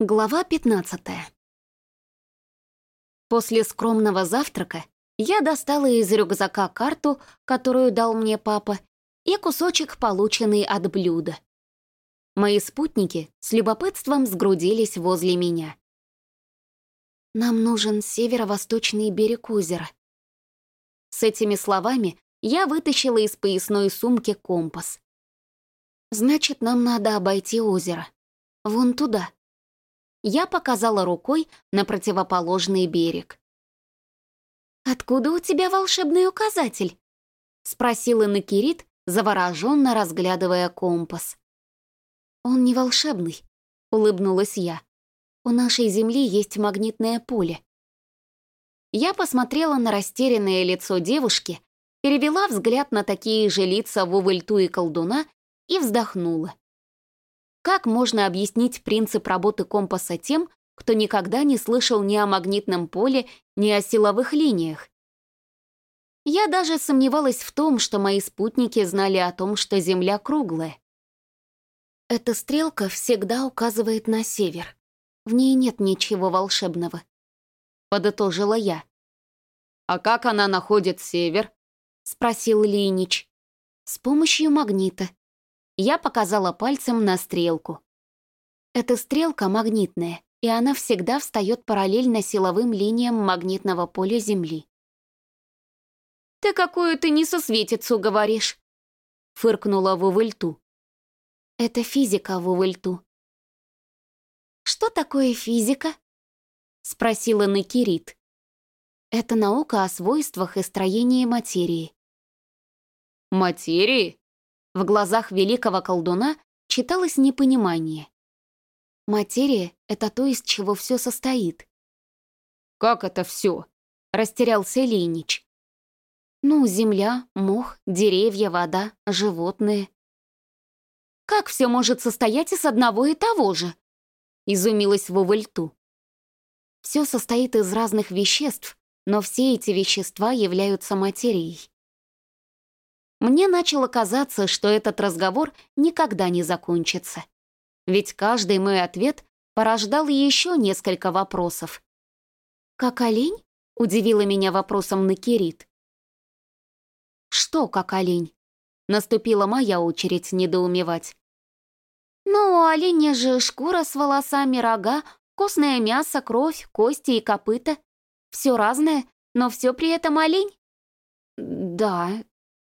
Глава 15 После скромного завтрака я достала из рюкзака карту, которую дал мне папа, и кусочек, полученный от блюда. Мои спутники с любопытством сгрудились возле меня. «Нам нужен северо-восточный берег озера». С этими словами я вытащила из поясной сумки компас. «Значит, нам надо обойти озеро. Вон туда». Я показала рукой на противоположный берег. «Откуда у тебя волшебный указатель?» — спросила Накирит, завороженно разглядывая компас. «Он не волшебный», — улыбнулась я. «У нашей Земли есть магнитное поле». Я посмотрела на растерянное лицо девушки, перевела взгляд на такие же лица Вувальту и колдуна и вздохнула. Как можно объяснить принцип работы компаса тем, кто никогда не слышал ни о магнитном поле, ни о силовых линиях? Я даже сомневалась в том, что мои спутники знали о том, что Земля круглая. Эта стрелка всегда указывает на север. В ней нет ничего волшебного. Подытожила я. «А как она находит север?» — спросил Линич. «С помощью магнита», я показала пальцем на стрелку. Эта стрелка магнитная, и она всегда встает параллельно силовым линиям магнитного поля Земли. «Ты какую-то несусветицу говоришь», — фыркнула Вувельту. «Это физика, Вувельту». «Что такое физика?» — спросила Накирит. «Это наука о свойствах и строении материи». «Материи?» В глазах великого колдуна читалось непонимание. Материя — это то, из чего все состоит. «Как это все?» — растерялся Ленич. «Ну, земля, мох, деревья, вода, животные». «Как все может состоять из одного и того же?» — изумилась Вовальту. «Все состоит из разных веществ, но все эти вещества являются материей. Мне начало казаться, что этот разговор никогда не закончится. Ведь каждый мой ответ порождал еще несколько вопросов. «Как олень?» — удивила меня вопросом Накирит. «Что как олень?» — наступила моя очередь недоумевать. «Ну, у оленя же шкура с волосами, рога, вкусное мясо, кровь, кости и копыта. Все разное, но все при этом олень?» «Да,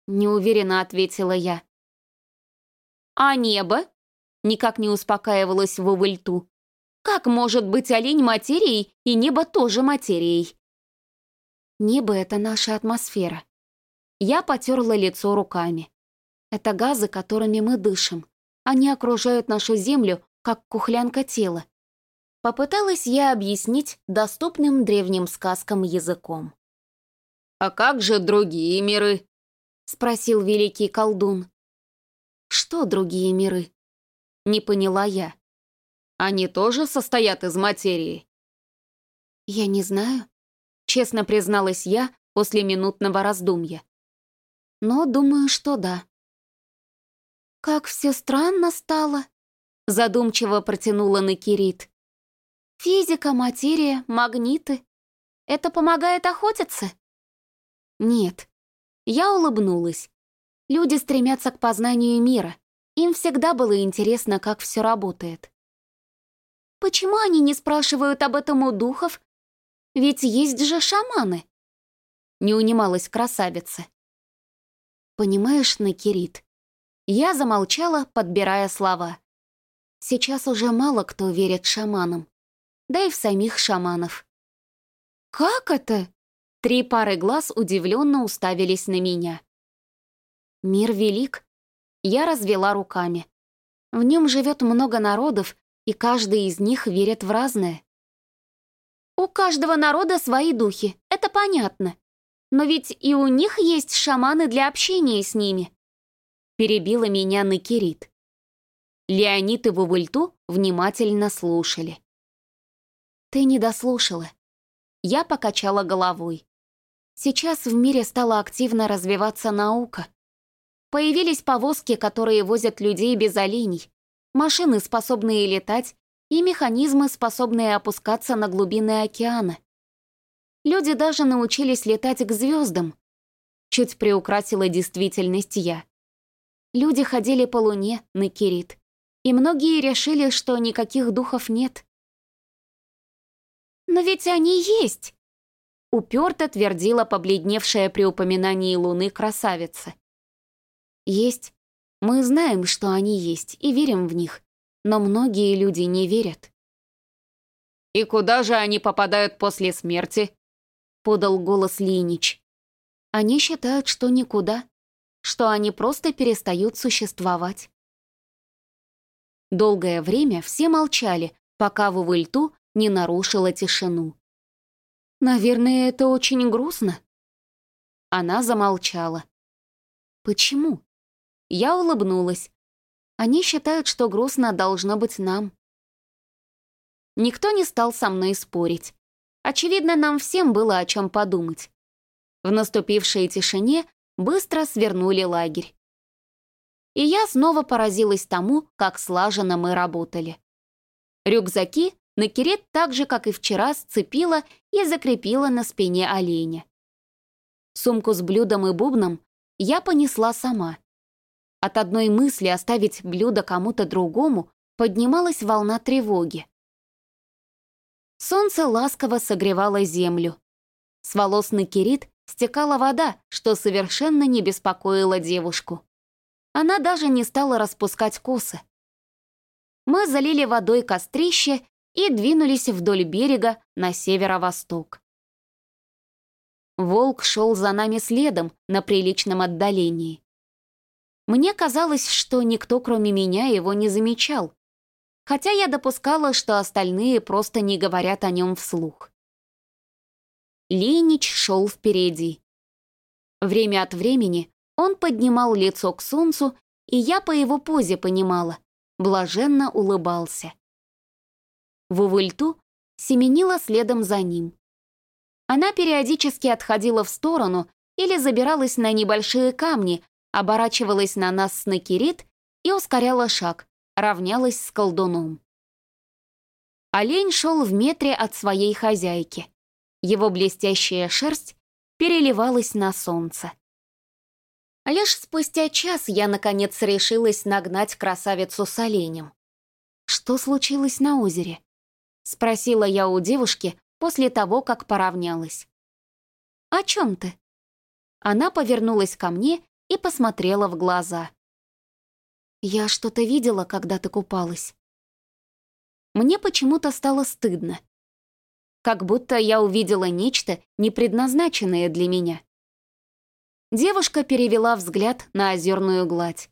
неуверенно ответила я. «А небо?» — никак не успокаивалась Вовыльту. «Как может быть олень материей и небо тоже материей?» «Небо — это наша атмосфера». Я потерла лицо руками. Это газы, которыми мы дышим. Они окружают нашу Землю, как кухлянка тела. Попыталась я объяснить доступным древним сказкам языком. «А как же другие миры?» — спросил великий колдун. «Что другие миры?» — не поняла я. «Они тоже состоят из материи?» «Я не знаю», — честно призналась я после минутного раздумья. «Но думаю, что да». «Как все странно стало», — задумчиво протянула Накирит. «Физика, материя, магниты. Это помогает охотиться?» «Нет», я улыбнулась. Люди стремятся к познанию мира. Им всегда было интересно, как все работает. Почему они не спрашивают об этом у духов? Ведь есть же шаманы. Не унималась красавица. Понимаешь, Накирит, я замолчала, подбирая слова. Сейчас уже мало кто верит шаманам. Да и в самих шаманов. «Как это?» Три пары глаз удивленно уставились на меня. Мир велик. Я развела руками. В нем живет много народов, и каждый из них верит в разное. У каждого народа свои духи, это понятно. Но ведь и у них есть шаманы для общения с ними. Перебила меня Накирит. Леонид и Вувульту внимательно слушали. Ты не дослушала. Я покачала головой. Сейчас в мире стала активно развиваться наука. Появились повозки, которые возят людей без оленей, машины, способные летать, и механизмы, способные опускаться на глубины океана. Люди даже научились летать к звездам. Чуть приукрасила действительность я. Люди ходили по луне на Кирит, и многие решили, что никаких духов нет. «Но ведь они есть!» Уперто твердила побледневшая при упоминании луны красавица. «Есть. Мы знаем, что они есть, и верим в них, но многие люди не верят». «И куда же они попадают после смерти?» — подал голос Линич. «Они считают, что никуда, что они просто перестают существовать». Долгое время все молчали, пока Вувыльту не нарушила тишину. «Наверное, это очень грустно». Она замолчала. «Почему?» Я улыбнулась. Они считают, что грустно должно быть нам. Никто не стал со мной спорить. Очевидно, нам всем было о чем подумать. В наступившей тишине быстро свернули лагерь. И я снова поразилась тому, как слаженно мы работали. Рюкзаки Накирет так же, как и вчера, сцепила и закрепила на спине оленя. Сумку с блюдом и бубном я понесла сама. От одной мысли оставить блюдо кому-то другому поднималась волна тревоги. Солнце ласково согревало землю. С волос Накирит стекала вода, что совершенно не беспокоило девушку. Она даже не стала распускать косы. Мы залили водой кострище и двинулись вдоль берега на северо-восток. Волк шел за нами следом на приличном отдалении. Мне казалось, что никто, кроме меня, его не замечал, хотя я допускала, что остальные просто не говорят о нем вслух. Ленич шел впереди. Время от времени он поднимал лицо к солнцу, и я по его позе понимала, блаженно улыбался. Вувыльту семенила следом за ним. Она периодически отходила в сторону или забиралась на небольшие камни, оборачивалась на нас с Накирит и ускоряла шаг, равнялась с колдуном. Олень шел в метре от своей хозяйки. Его блестящая шерсть переливалась на солнце. Лишь спустя час я, наконец, решилась нагнать красавицу с оленем. Что случилось на озере? Спросила я у девушки после того, как поравнялась. «О чем ты?» Она повернулась ко мне и посмотрела в глаза. «Я что-то видела, когда ты купалась». Мне почему-то стало стыдно. Как будто я увидела нечто, не предназначенное для меня. Девушка перевела взгляд на озерную гладь.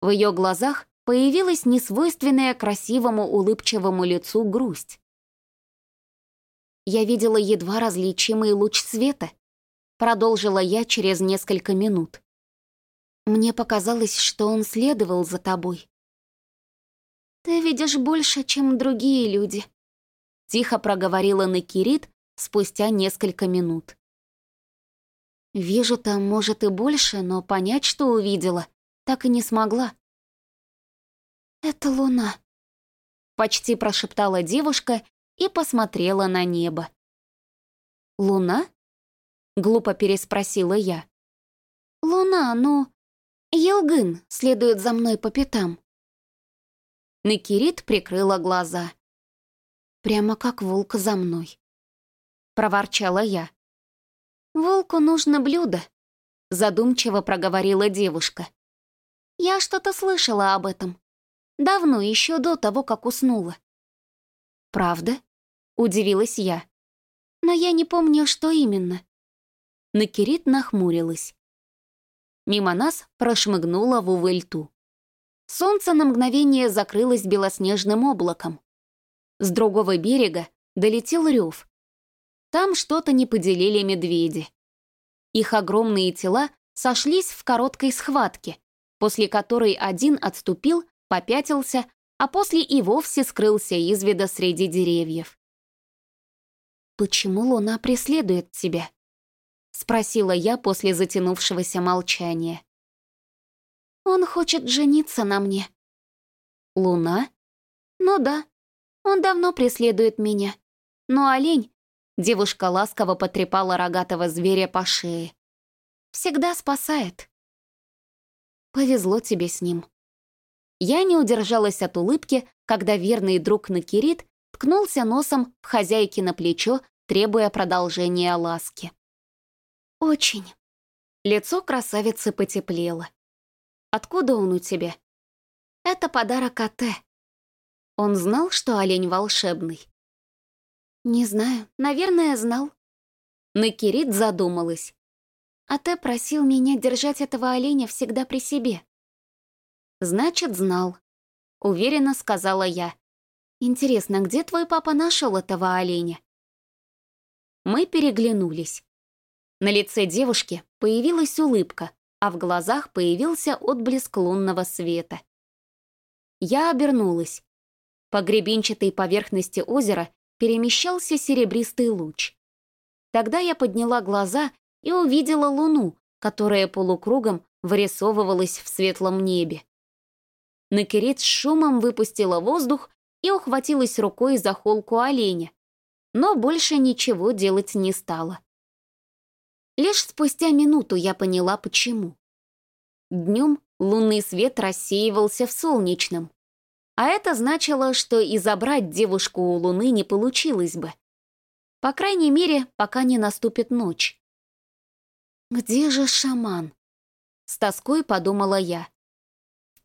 В ее глазах появилась несвойственная красивому улыбчивому лицу грусть. Я видела едва различимый луч света, продолжила я через несколько минут. Мне показалось, что он следовал за тобой. «Ты видишь больше, чем другие люди», — тихо проговорила Накирит спустя несколько минут. «Вижу-то, может, и больше, но понять, что увидела, так и не смогла. «Это луна», — почти прошептала девушка и посмотрела на небо. «Луна?» — глупо переспросила я. «Луна, ну...» «Елгын следует за мной по пятам». Накирит прикрыла глаза. «Прямо как волк за мной», — проворчала я. «Волку нужно блюдо», — задумчиво проговорила девушка. «Я что-то слышала об этом. Давно, еще до того, как уснула. «Правда?» — удивилась я. «Но я не помню, что именно». Накирит нахмурилась. Мимо нас прошмыгнула в увыльту. Солнце на мгновение закрылось белоснежным облаком. С другого берега долетел рев. Там что-то не поделили медведи. Их огромные тела сошлись в короткой схватке, после которой один отступил попятился, а после и вовсе скрылся из вида среди деревьев. «Почему луна преследует тебя?» — спросила я после затянувшегося молчания. «Он хочет жениться на мне». «Луна?» «Ну да, Он давно преследует меня. Но олень...» Девушка ласково потрепала рогатого зверя по шее. «Всегда спасает». «Повезло тебе с ним». Я не удержалась от улыбки, когда верный друг Накирит ткнулся носом в хозяйки на плечо, требуя продолжения ласки. «Очень». Лицо красавицы потеплело. «Откуда он у тебя?» «Это подарок Ате». Он знал, что олень волшебный? «Не знаю. Наверное, знал». Накирит задумалась. Ате просил меня держать этого оленя всегда при себе. «Значит, знал», — уверенно сказала я. «Интересно, где твой папа нашел этого оленя?» Мы переглянулись. На лице девушки появилась улыбка, а в глазах появился отблеск лунного света. Я обернулась. По гребенчатой поверхности озера перемещался серебристый луч. Тогда я подняла глаза и увидела луну, которая полукругом вырисовывалась в светлом небе. Накерит с шумом выпустила воздух и ухватилась рукой за холку оленя, но больше ничего делать не стала. Лишь спустя минуту я поняла, почему. Днем лунный свет рассеивался в солнечном, а это значило, что и забрать девушку у луны не получилось бы. По крайней мере, пока не наступит ночь. «Где же шаман?» С тоской подумала я.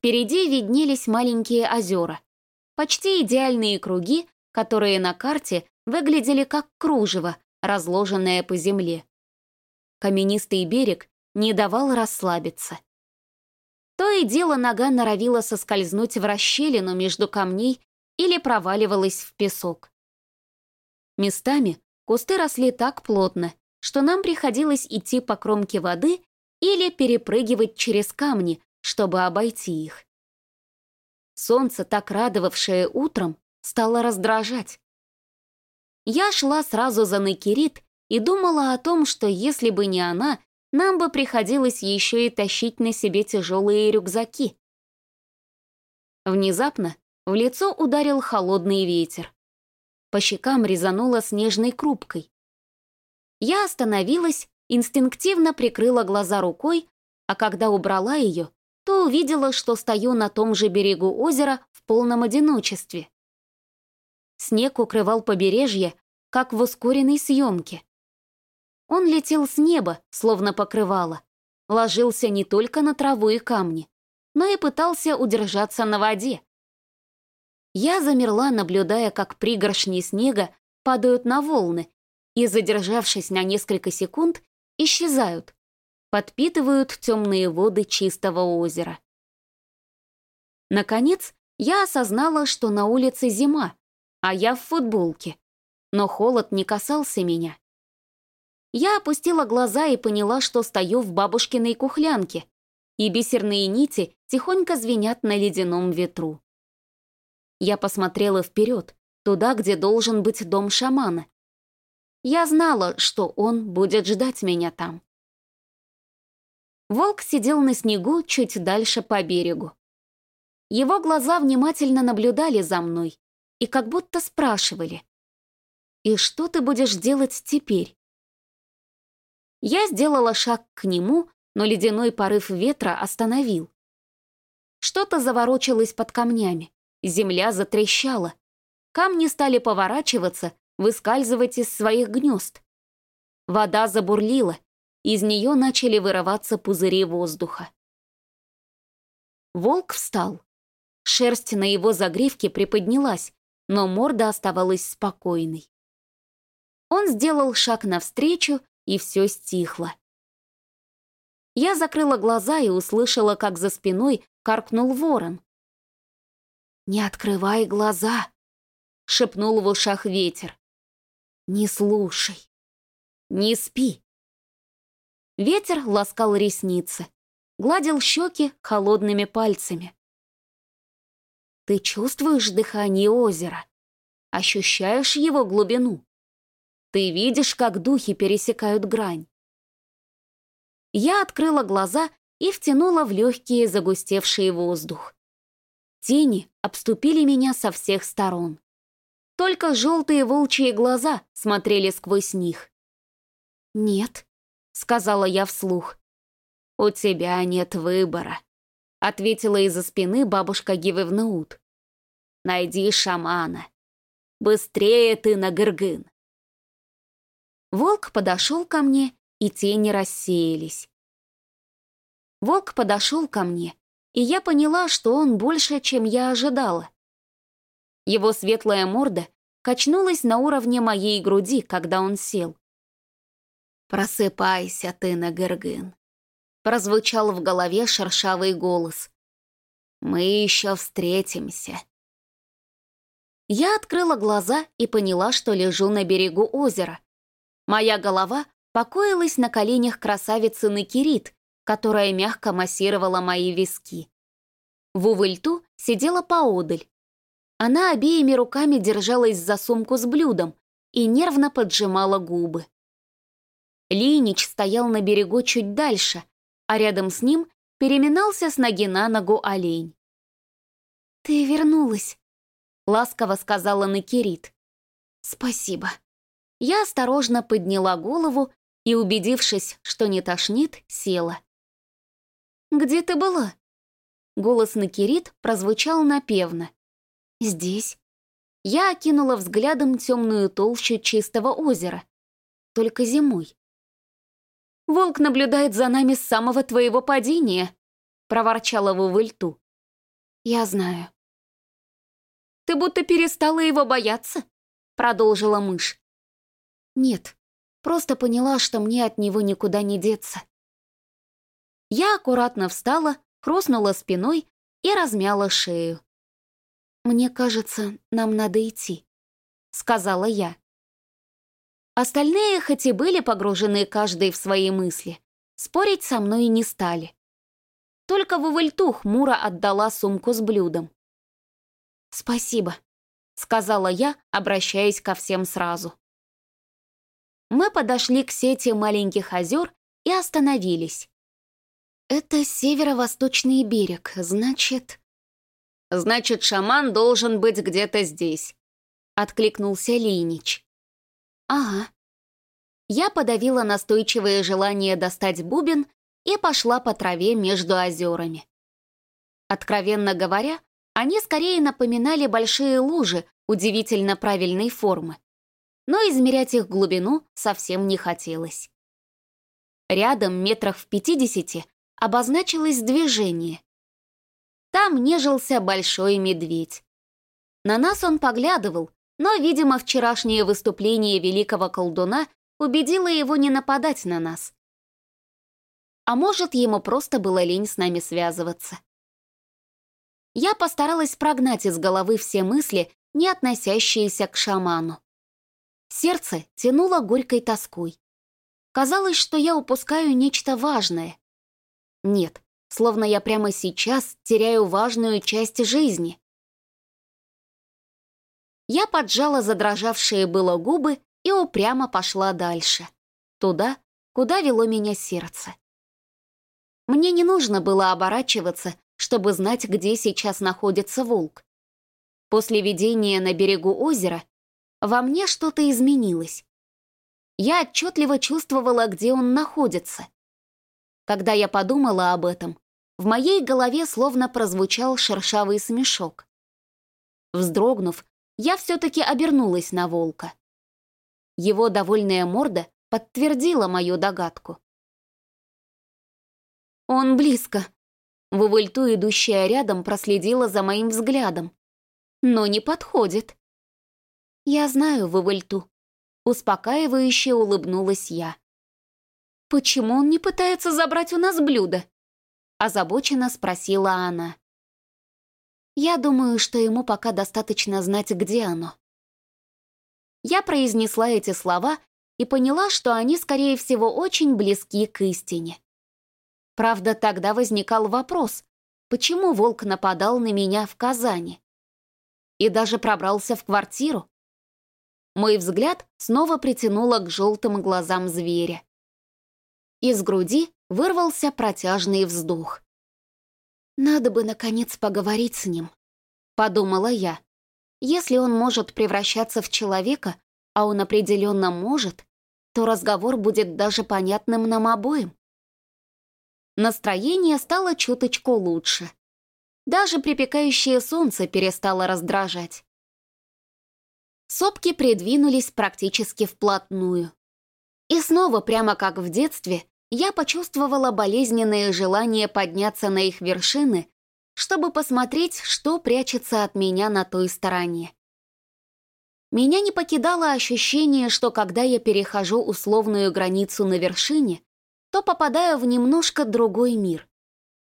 Впереди виднелись маленькие озера, почти идеальные круги, которые на карте выглядели как кружево, разложенное по земле. Каменистый берег не давал расслабиться. То и дело нога норовила соскользнуть в расщелину между камней или проваливалась в песок. Местами кусты росли так плотно, что нам приходилось идти по кромке воды или перепрыгивать через камни, чтобы обойти их. Солнце, так радовавшее утром, стало раздражать. Я шла сразу за Накирит и думала о том, что если бы не она, нам бы приходилось еще и тащить на себе тяжелые рюкзаки. Внезапно в лицо ударил холодный ветер. По щекам резануло снежной крупкой. Я остановилась, инстинктивно прикрыла глаза рукой, а когда убрала ее, то увидела, что стою на том же берегу озера в полном одиночестве. Снег укрывал побережье, как в ускоренной съемке. Он летел с неба, словно покрывало, ложился не только на траву и камни, но и пытался удержаться на воде. Я замерла, наблюдая, как пригоршни снега падают на волны и, задержавшись на несколько секунд, исчезают, подпитывают темные воды чистого озера. Наконец, я осознала, что на улице зима, а я в футболке, но холод не касался меня. Я опустила глаза и поняла, что стою в бабушкиной кухлянке, и бисерные нити тихонько звенят на ледяном ветру. Я посмотрела вперед, туда, где должен быть дом шамана. Я знала, что он будет ждать меня там. Волк сидел на снегу чуть дальше по берегу. Его глаза внимательно наблюдали за мной и как будто спрашивали, «И что ты будешь делать теперь?» Я сделала шаг к нему, но ледяной порыв ветра остановил. Что-то заворочилось под камнями, земля затрещала. Камни стали поворачиваться, выскальзывать из своих гнезд. Вода забурлила, из нее начали вырываться пузыри воздуха. Волк встал. Шерсть на его загривке приподнялась, но морда оставалась спокойной. Он сделал шаг навстречу и все стихло. Я закрыла глаза и услышала, как за спиной каркнул ворон. «Не открывай глаза!» — шепнул в ушах ветер. «Не слушай! Не спи!» Ветер ласкал ресницы, гладил щеки холодными пальцами. «Ты чувствуешь дыхание озера? Ощущаешь его глубину?» Ты видишь, как духи пересекают грань. Я открыла глаза и втянула в легкие загустевший воздух. Тени обступили меня со всех сторон. Только желтые волчьи глаза смотрели сквозь них. «Нет», — сказала я вслух. «У тебя нет выбора», — ответила из-за спины бабушка Гивевнаут. «Найди шамана. Быстрее ты на Гыргын». Волк подошел ко мне, и тени рассеялись. Волк подошел ко мне, и я поняла, что он больше, чем я ожидала. Его светлая морда качнулась на уровне моей груди, когда он сел. «Просыпайся ты, Нагыргын», — прозвучал в голове шершавый голос. «Мы еще встретимся». Я открыла глаза и поняла, что лежу на берегу озера. Моя голова покоилась на коленях красавицы Накирит, которая мягко массировала мои виски. В увыльту сидела поодаль. Она обеими руками держалась за сумку с блюдом и нервно поджимала губы. Линич стоял на берегу чуть дальше, а рядом с ним переминался с ноги на ногу олень. «Ты вернулась», — ласково сказала Накирит. «Спасибо». Я осторожно подняла голову и, убедившись, что не тошнит, села. «Где ты была?» Голос Накирит прозвучал напевно. «Здесь». Я окинула взглядом темную толщу чистого озера. Только зимой. «Волк наблюдает за нами с самого твоего падения», — проворчала Вувыльту. «Я знаю». «Ты будто перестала его бояться», — продолжила мышь. «Нет, просто поняла, что мне от него никуда не деться». Я аккуратно встала, хрустнула спиной и размяла шею. «Мне кажется, нам надо идти», — сказала я. Остальные, хоть и были погружены каждый в свои мысли, спорить со мной не стали. Только Вувальту хмуро отдала сумку с блюдом. «Спасибо», — сказала я, обращаясь ко всем сразу. Мы подошли к сети маленьких озер и остановились. «Это северо-восточный берег, значит...» «Значит, шаман должен быть где-то здесь», — откликнулся Линич. «Ага». Я подавила настойчивое желание достать бубен и пошла по траве между озерами. Откровенно говоря, они скорее напоминали большие лужи удивительно правильной формы. Но измерять их глубину совсем не хотелось. Рядом, метрах в пятидесяти, обозначилось движение. Там нежился большой медведь. На нас он поглядывал, но, видимо, вчерашнее выступление великого колдуна убедило его не нападать на нас. А может, ему просто было лень с нами связываться. Я постаралась прогнать из головы все мысли, не относящиеся к шаману. Сердце тянуло горькой тоской. Казалось, что я упускаю нечто важное. Нет, словно я прямо сейчас теряю важную часть жизни. Я поджала задрожавшие было губы и упрямо пошла дальше. Туда, куда вело меня сердце. Мне не нужно было оборачиваться, чтобы знать, где сейчас находится волк. После видения на берегу озера во мне что-то изменилось. Я отчетливо чувствовала, где он находится. Когда я подумала об этом, в моей голове словно прозвучал шершавый смешок. Вздрогнув, я все-таки обернулась на волка. Его довольная морда подтвердила мою догадку. «Он близко», — Вувыльту, идущая рядом, проследила за моим взглядом. «Но не подходит». «Я знаю Вувыльту», — успокаивающе улыбнулась я. «Почему он не пытается забрать у нас блюдо?» — озабоченно спросила она. Я думаю, что ему пока достаточно знать, где оно. Я произнесла эти слова и поняла, что они, скорее всего, очень близки к истине. Правда, тогда возникал вопрос, почему волк нападал на меня в Казани? И даже пробрался в квартиру. Мой взгляд снова притянуло к желтым глазам зверя. Из груди вырвался протяжный вздох. «Надо бы, наконец, поговорить с ним», — подумала я. Если он может превращаться в человека, а он определенно может, то разговор будет даже понятным нам обоим. Настроение стало чуточку лучше. Даже припекающее солнце перестало раздражать. Сопки придвинулись практически вплотную. И снова, прямо как в детстве, я почувствовала болезненное желание подняться на их вершины, чтобы посмотреть, что прячется от меня на той стороне. Меня не покидало ощущение, что когда я перехожу условную границу на вершине, то попадаю в немножко другой мир.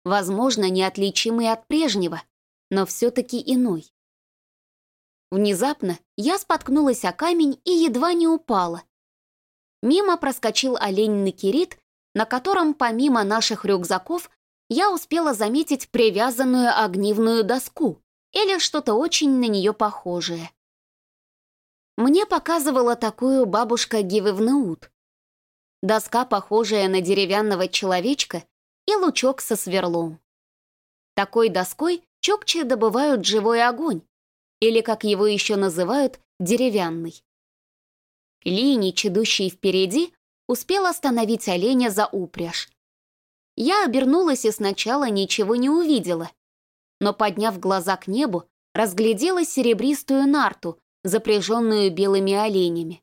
Возможно, неотличимый от прежнего, но все-таки иной. Внезапно я споткнулась о камень и едва не упала. Мимо проскочил олень Накирит, на котором помимо наших рюкзаков я успела заметить привязанную огнивную доску или что-то очень на нее похожее. Мне показывала такую бабушка Гивевнеут, доска, похожая на деревянного человечка, и лучок со сверлом. Такой доской чокчи добывают живой огонь, или, как его еще называют, деревянный. Лини, идущий впереди, успел остановить оленя за упряжь. Я обернулась и сначала ничего не увидела, но, подняв глаза к небу, разглядела серебристую нарту, запряженную белыми оленями.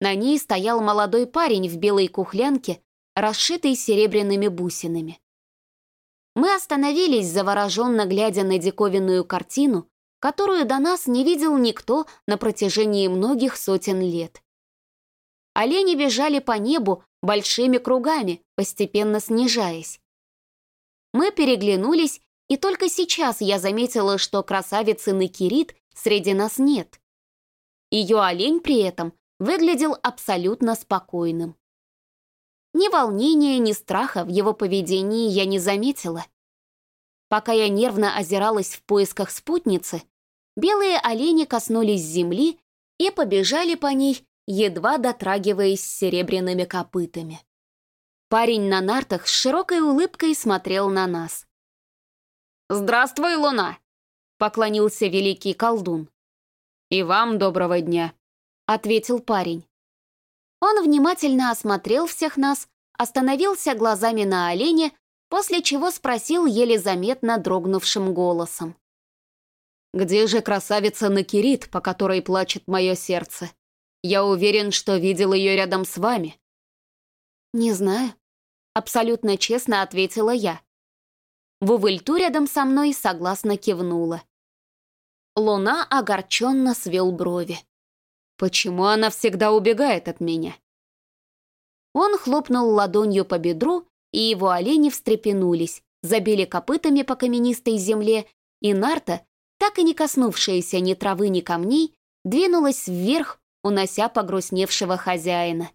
На ней стоял молодой парень в белой кухлянке, расшитой серебряными бусинами. Мы остановились, завороженно глядя на диковинную картину, которую до нас не видел никто на протяжении многих сотен лет. Олени бежали по небу большими кругами, постепенно снижаясь. Мы переглянулись, и только сейчас я заметила, что красавицы Накирит среди нас нет. Ее олень при этом выглядел абсолютно спокойным. Ни волнения, ни страха в его поведении я не заметила. Пока я нервно озиралась в поисках спутницы, белые олени коснулись земли и побежали по ней, едва дотрагиваясь серебряными копытами. Парень на нартах с широкой улыбкой смотрел на нас. «Здравствуй, Луна!» — поклонился великий колдун. «И вам доброго дня!» ответил парень. Он внимательно осмотрел всех нас, остановился глазами на олене, после чего спросил еле заметно дрогнувшим голосом. «Где же красавица Накирит, по которой плачет мое сердце? Я уверен, что видел ее рядом с вами». «Не знаю», — абсолютно честно ответила я. Вувыльту рядом со мной согласно кивнула. Луна огорченно свел брови. Почему она всегда убегает от меня? Он хлопнул ладонью по бедру, и его олени встрепенулись, забили копытами по каменистой земле, и нарта, так и не коснувшаяся ни травы, ни камней, двинулась вверх, унося погрустневшего хозяина.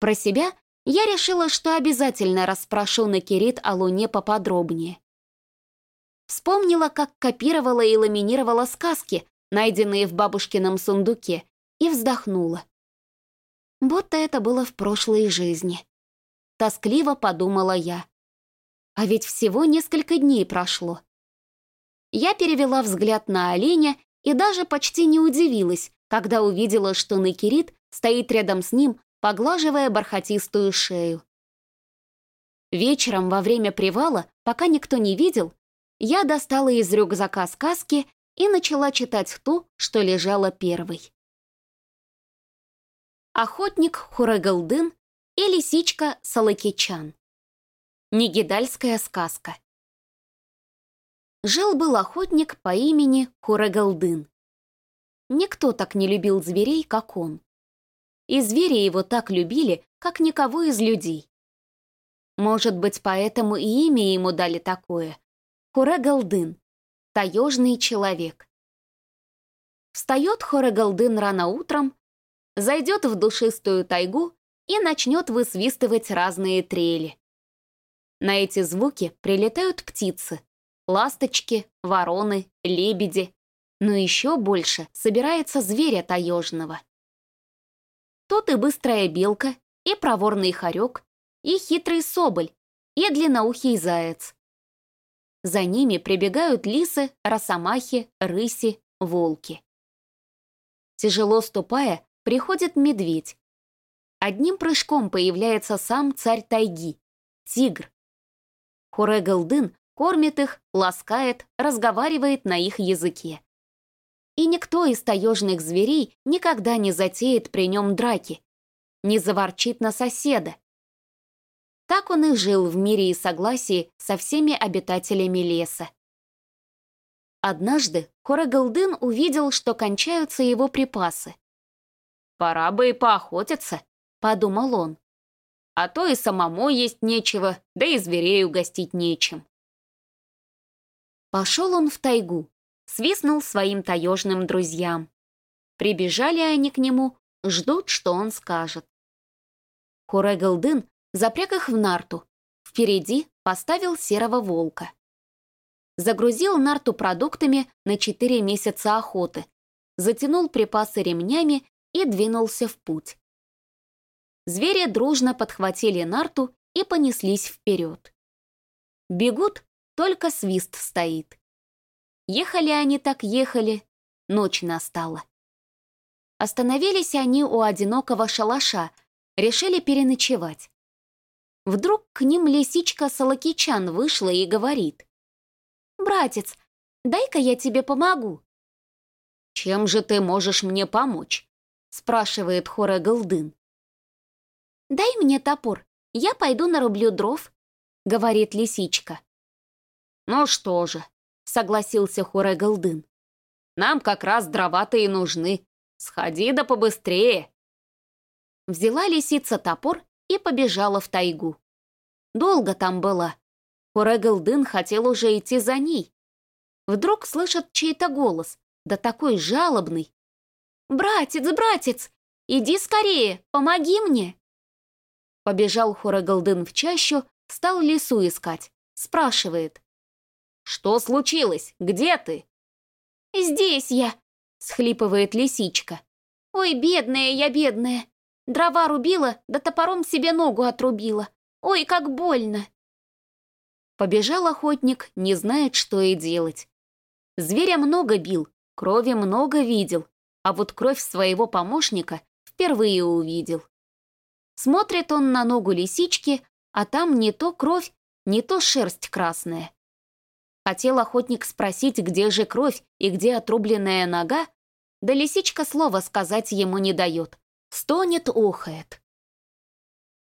Про себя я решила, что обязательно расспрошу на Кирит о Луне поподробнее. Вспомнила, как копировала и ламинировала сказки, найденные в бабушкином сундуке, и вздохнула. Будто это было в прошлой жизни. Тоскливо подумала я. А ведь всего несколько дней прошло. Я перевела взгляд на оленя и даже почти не удивилась, когда увидела, что Накирит стоит рядом с ним, поглаживая бархатистую шею. Вечером во время привала, пока никто не видел, я достала из рюкзака сказки и начала читать ту, что лежала первой. Охотник Хурагалдын и лисичка Салакичан. Негидальская сказка. Жил-был охотник по имени Хурагалдын. Никто так не любил зверей, как он. И звери его так любили, как никого из людей. Может быть, поэтому и имя ему дали такое — Хурагалдын, таежный человек. Встает Хорегалдын рано утром, зайдет в душистую тайгу и начнет высвистывать разные трели. На эти звуки прилетают птицы, ласточки, вороны, лебеди, но еще больше собирается зверя таежного. Тут и быстрая белка, и проворный хорек, и хитрый соболь, и длинноухий заяц. За ними прибегают лисы, росомахи, рыси, волки. Тяжело ступая, приходит медведь. Одним прыжком появляется сам царь тайги — тигр. Хурегалдын кормит их, ласкает, разговаривает на их языке. И никто из таежных зверей никогда не затеет при нем драки, не заворчит на соседа. Так он и жил в мире и согласии со всеми обитателями леса. Однажды Корагалдын увидел, что кончаются его припасы. «Пора бы и поохотиться», — подумал он. «А то и самому есть нечего, да и зверей угостить нечем». Пошел он в тайгу, свистнул своим таежным друзьям. Прибежали они к нему, ждут, что он скажет. Хурегалдын запряг их в нарту, впереди поставил серого волка. Загрузил нарту продуктами на четыре месяца охоты, затянул припасы ремнями и двинулся в путь. Звери дружно подхватили нарту и понеслись вперед. Бегут, только свист стоит. Ехали они так ехали, ночь настала. Остановились они у одинокого шалаша, решили переночевать. Вдруг к ним лисичка Салакичан вышла и говорит. «Братец, дай-ка я тебе помогу». «Чем же ты можешь мне помочь?» спрашивает Хора Голдын. «Дай мне топор, я пойду нарублю дров», — говорит лисичка. «Ну что же», — согласился Хуре Голдын. «Нам как раз дрова-то и нужны. Сходи да побыстрее». Взяла лисица топор и побежала в тайгу. Долго там была. Хуре Голдын хотел уже идти за ней. Вдруг слышат чей-то голос, да такой жалобный. «Братец, братец, иди скорее, помоги мне!» Побежал Хурагалдын в чащу, стал лесу искать. Спрашивает. «Что случилось? Где ты?» «Здесь я», — схлипывает лисичка. «Ой, бедная я, бедная! Дрова рубила, да топором себе ногу отрубила. Ой, как больно!» Побежал охотник, не знает, что и делать. Зверя много бил, крови много видел, а вот кровь своего помощника впервые увидел. Смотрит он на ногу лисички, а там не то кровь, не то шерсть красная. Хотел охотник спросить, где же кровь и где отрубленная нога, да лисичка слова сказать ему не дает. Стонет, охает.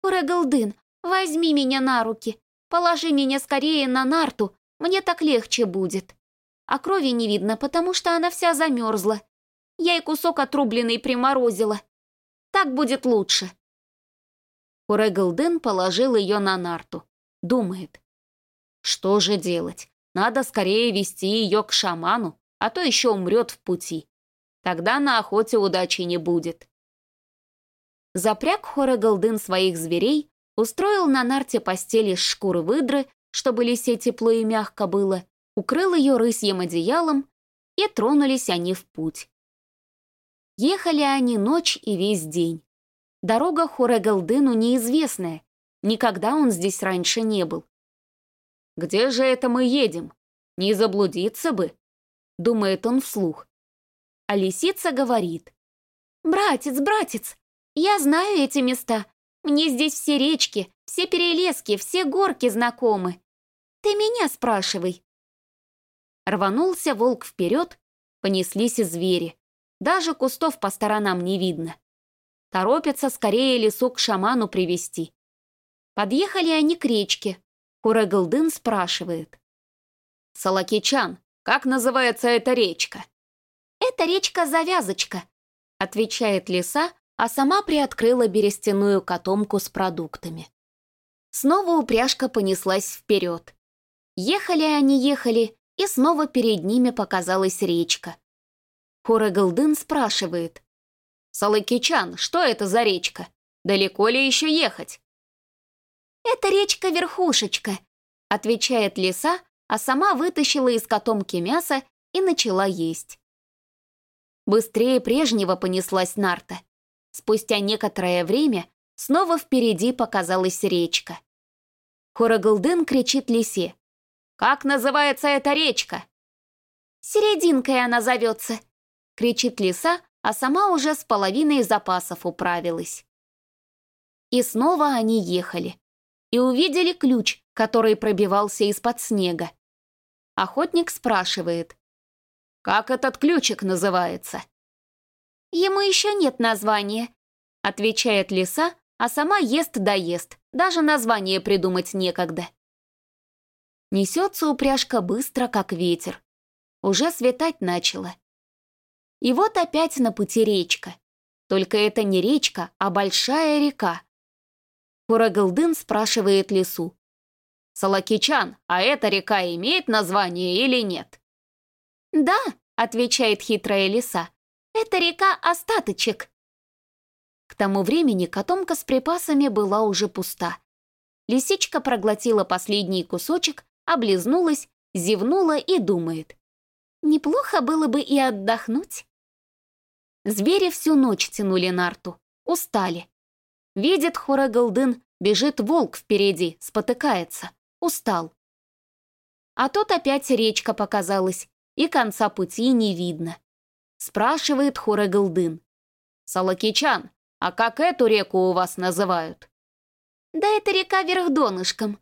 «Урэгалдын, возьми меня на руки, положи меня скорее на нарту, мне так легче будет. А крови не видно, потому что она вся замерзла. Я и кусок отрубленный приморозила. Так будет лучше». Урэгалдын положил ее на нарту. Думает. Что же делать? Надо скорее вести ее к шаману, а то еще умрет в пути. Тогда на охоте удачи не будет. Запряг Хорегалдын своих зверей, устроил на нарте постели из шкуры выдры, чтобы лисе тепло и мягко было, укрыл ее рысьим одеялом, и тронулись они в путь. Ехали они ночь и весь день. Дорога Хорегалдыну неизвестная, никогда он здесь раньше не был. «Где же это мы едем? Не заблудиться бы?» — думает он вслух. А лисица говорит. «Братец, братец, я знаю эти места. Мне здесь все речки, все перелески, все горки знакомы. Ты меня спрашивай». Рванулся волк вперед, понеслись и звери. Даже кустов по сторонам не видно. Торопятся скорее лесу к шаману привести. Подъехали они к речке, Курегалдын спрашивает. «Салакичан, как называется эта речка?» «Это речка Завязочка», — отвечает лиса, а сама приоткрыла берестяную котомку с продуктами. Снова упряжка понеслась вперед. Ехали они, ехали, и снова перед ними показалась речка. Хурагалдын спрашивает. «Салакичан, что это за речка? Далеко ли еще ехать?» «Это речка Верхушечка», — отвечает лиса, а сама вытащила из котомки мясо и начала есть. Быстрее прежнего понеслась нарта. Спустя некоторое время снова впереди показалась речка. Хорогалдын кричит лисе. Как называется эта речка?» «Серединкой она зовется», — кричит лиса, а сама уже с половиной запасов управилась. И снова они ехали. И увидели ключ, который пробивался из-под снега. Охотник спрашивает. «Как этот ключик называется?» «Ему еще нет названия», — отвечает лиса, а сама ест да ест, даже название придумать некогда. Несется упряжка быстро, как ветер. Уже светать начало. И вот опять на пути речка. Только это не речка, а большая река. Хурагалдын спрашивает лису. «Салакичан, а эта река имеет название или нет?» «Да», — отвечает хитрая лиса, — «это река Остаточек». К тому времени котомка с припасами была уже пуста. Лисичка проглотила последний кусочек, облизнулась, зевнула и думает. Неплохо было бы и отдохнуть. Звери всю ночь тянули нарту, устали. Видит Хорагалдын, бежит волк впереди, спотыкается, устал. А тут опять речка показалась, и конца пути не видно. Спрашивает Хорагалдын. «Салакичан, а как эту реку у вас называют?» «Да это река вверх донышком»,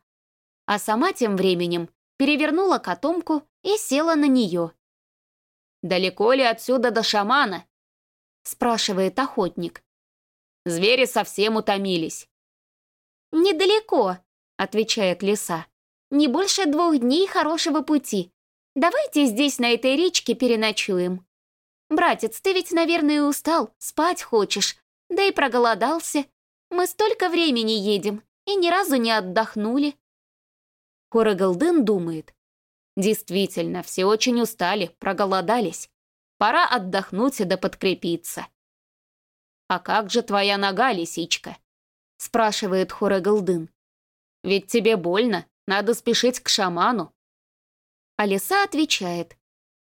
а сама тем временем перевернула котомку и села на нее. «Далеко ли отсюда до шамана?» — спрашивает охотник. Звери совсем утомились. «Недалеко», — отвечает лиса. «Не больше двух дней хорошего пути. Давайте здесь, на этой речке, переночуем. Братец, ты ведь, наверное, устал, спать хочешь, да и проголодался. Мы столько времени едем и ни разу не отдохнули». Корагалдын думает. Действительно, все очень устали, проголодались. Пора отдохнуть да подкрепиться. «А как же твоя нога, лисичка?» спрашивает Хурагалдын. «Ведь тебе больно, надо спешить к шаману». А лиса отвечает.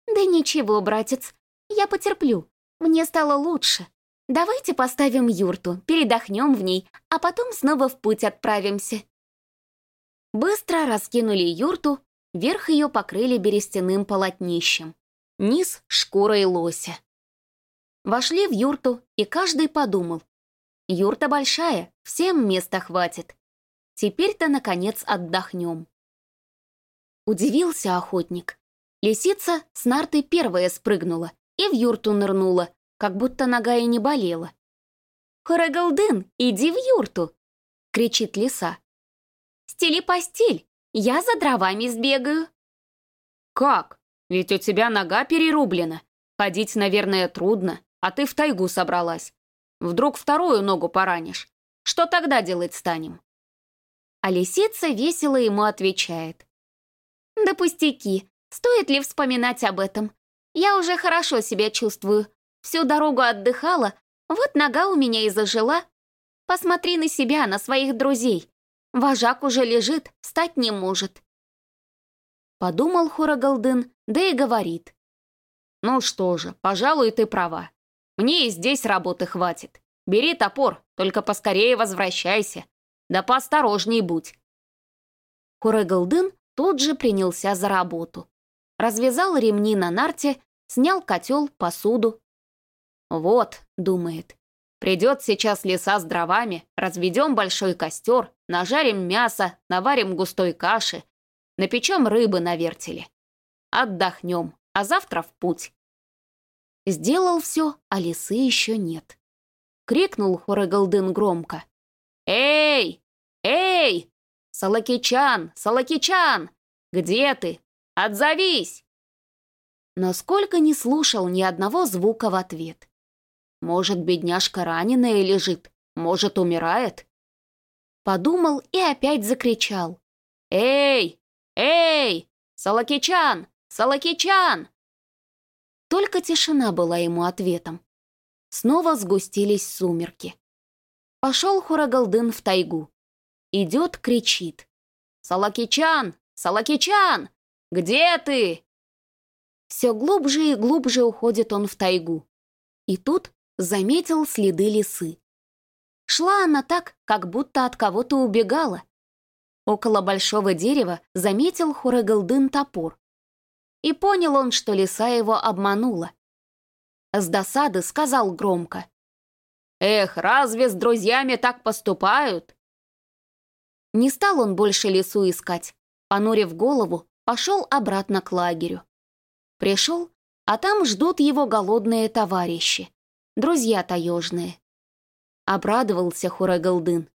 «Да ничего, братец, я потерплю. Мне стало лучше. Давайте поставим юрту, передохнем в ней, а потом снова в путь отправимся». Быстро раскинули юрту, верх ее покрыли берестяным полотнищем, низ — шкурой лося. Вошли в юрту, и каждый подумал. Юрта большая, всем места хватит. Теперь-то, наконец, отдохнем. Удивился охотник. Лисица с нартой первая спрыгнула и в юрту нырнула, как будто нога и не болела. «Харагалдын, иди в юрту!» — кричит лиса. Стели постель, я за дровами сбегаю». «Как? Ведь у тебя нога перерублена. Ходить, наверное, трудно, а ты в тайгу собралась. Вдруг вторую ногу поранишь. Что тогда делать станем?» А лисица весело ему отвечает. «Да пустяки, стоит ли вспоминать об этом? Я уже хорошо себя чувствую. Всю дорогу отдыхала, вот нога у меня и зажила. Посмотри на себя, на своих друзей. Вожак уже лежит, встать не может. Подумал Хурагалдын, да и говорит. Ну что же, пожалуй, ты права. Мне и здесь работы хватит. Бери топор, только поскорее возвращайся. Да поосторожней будь. Хурагалдын тут же принялся за работу. Развязал ремни на нарте, снял котел, посуду. «Вот», — думает, Придет сейчас леса с дровами, разведем большой костер, нажарим мясо, наварим густой каши, напечем рыбы на вертеле. Отдохнем, а завтра в путь. Сделал все, а лисы еще нет. Крикнул Хорагалдын громко. «Эй! Эй! Салакичан! Салакичан! Где ты? Отзовись!» Но сколько не слушал ни одного звука в ответ. Может, бедняжка раненая лежит, может, умирает? Подумал и опять закричал. «Эй! Эй! Салакичан! Салакичан!» Только тишина была ему ответом. Снова сгустились сумерки. Пошел Хурагалдын в тайгу. Идет, кричит. «Салакичан! Салакичан! Где ты?» Все глубже и глубже уходит он в тайгу. И тут заметил следы лисы. Шла она так, как будто от кого-то убегала. около большого дерева заметил Хурегалдын топор. И понял он, что лиса его обманула. С досады сказал громко. «Эх, разве с друзьями так поступают?» Не стал он больше лесу искать. Понурив голову, пошел обратно к лагерю. Пришел, а там ждут его голодные товарищи, друзья таежные. Обрадовался Хурегалдын.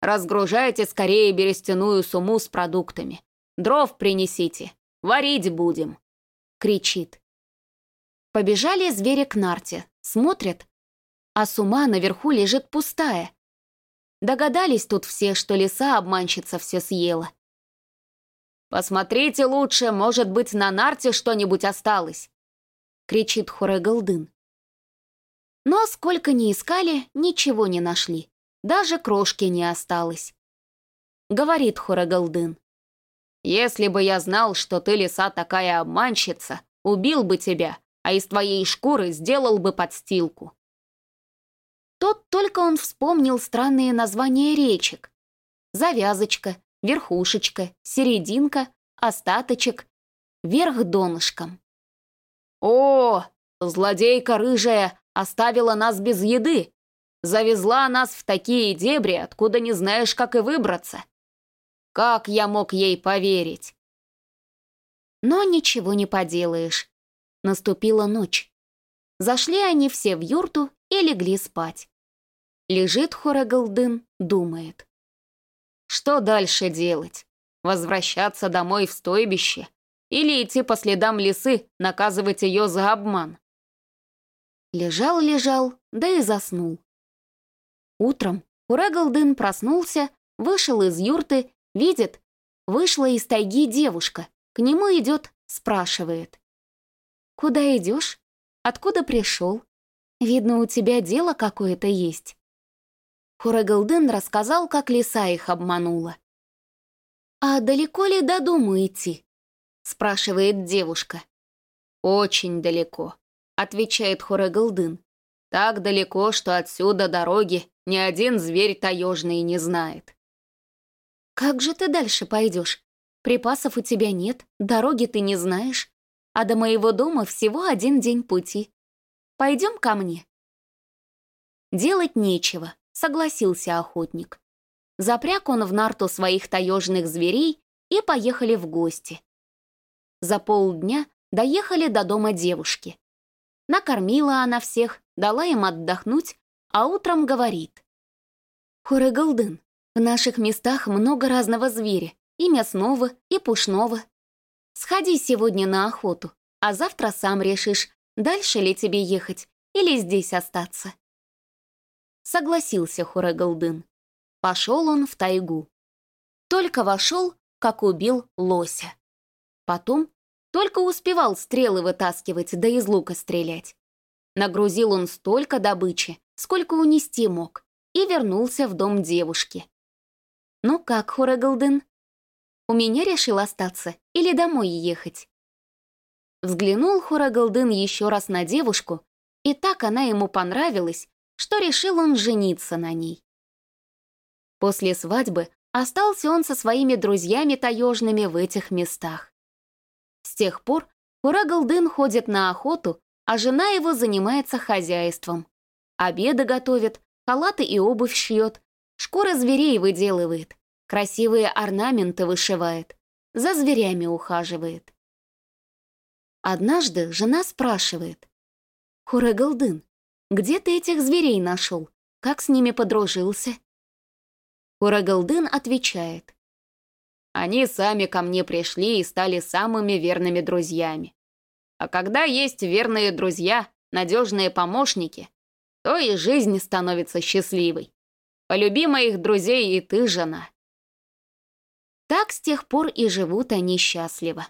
«Разгружайте скорее берестяную сумму с продуктами. Дров принесите, варить будем!» — кричит. Побежали звери к нарте, смотрят, а сума наверху лежит пустая. Догадались тут все, что лиса обманщица все съела. «Посмотрите лучше, может быть, на нарте что-нибудь осталось!» — кричит Хурегалдын. Но сколько ни искали, ничего не нашли. Даже крошки не осталось. Говорит Хурегалдын. «Если бы я знал, что ты, лиса, такая обманщица, убил бы тебя, а из твоей шкуры сделал бы подстилку». Тот только он вспомнил странные названия речек. Завязочка, верхушечка, серединка, остаточек, вверх донышком. «О, злодейка рыжая оставила нас без еды, завезла нас в такие дебри, откуда не знаешь, как и выбраться. Как я мог ей поверить?» Но ничего не поделаешь. Наступила ночь. Зашли они все в юрту и легли спать. Лежит Хурагалдын, думает. Что дальше делать? Возвращаться домой в стойбище? Или идти по следам лисы, наказывать ее за обман? Лежал-лежал, да и заснул. Утром Хурагалдын проснулся, вышел из юрты, видит, вышла из тайги девушка, к нему идет, спрашивает. «Куда идешь? Откуда пришел? Видно, у тебя дело какое-то есть». Хурагалдын рассказал, как лиса их обманула. «А далеко ли до дому идти?» — спрашивает девушка. «Очень далеко», — отвечает Хурагалдын. «Так далеко, что отсюда дороги ни один зверь таежный не знает». «Как же ты дальше пойдешь? Припасов у тебя нет, дороги ты не знаешь, а до моего дома всего один день пути. Пойдем ко мне». Делать нечего, согласился охотник. Запряг он в нарту своих таежных зверей и поехали в гости. За полдня доехали до дома девушки. Накормила она всех, дала им отдохнуть, а утром говорит. «Хурегалдын, в наших местах много разного зверя, и мясного, и пушного. Сходи сегодня на охоту, а завтра сам решишь, дальше ли тебе ехать или здесь остаться» согласился Хурегалдын. Пошел он в тайгу. Только вошел, как убил лося. Потом только успевал стрелы вытаскивать, да из лука стрелять. Нагрузил он столько добычи, сколько унести мог, и вернулся в дом девушки. «Ну как, Хурегалдын? У меня решил остаться или домой ехать?» Взглянул Хурагалдын еще раз на девушку, и так она ему понравилась, что решил он жениться на ней. После свадьбы остался он со своими друзьями таежными в этих местах. С тех пор Хурагалдын ходит на охоту, а жена его занимается хозяйством. Обеды готовит, халаты и обувь шьет, шкуры зверей выделывает, красивые орнаменты вышивает, за зверями ухаживает. Однажды жена спрашивает, «Хурагалдын, где ты этих зверей нашел? Как с ними подружился?» Хурагалдын отвечает. «Они сами ко мне пришли и стали самыми верными друзьями. А когда есть верные друзья, надежные помощники, то и жизнь становится счастливой. Полюби моих друзей и ты, жена». Так с тех пор и живут они счастливо.